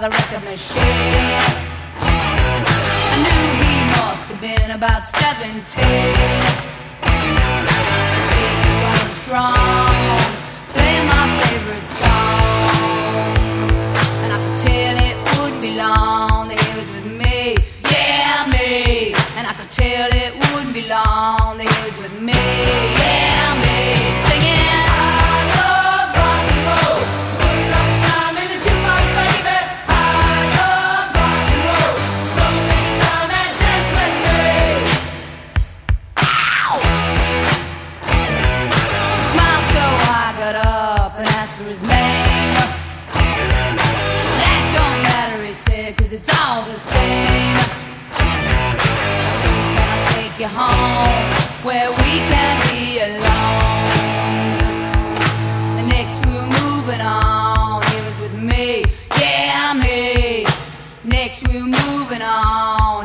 the record machine. I knew he must have been about 17. He was strong, playing my favorite song. And I could tell it wouldn't be long that he was with me, yeah, me. And I could tell it where we can be alone? Next we were moving on, he was with me, yeah, me. Next we were moving on,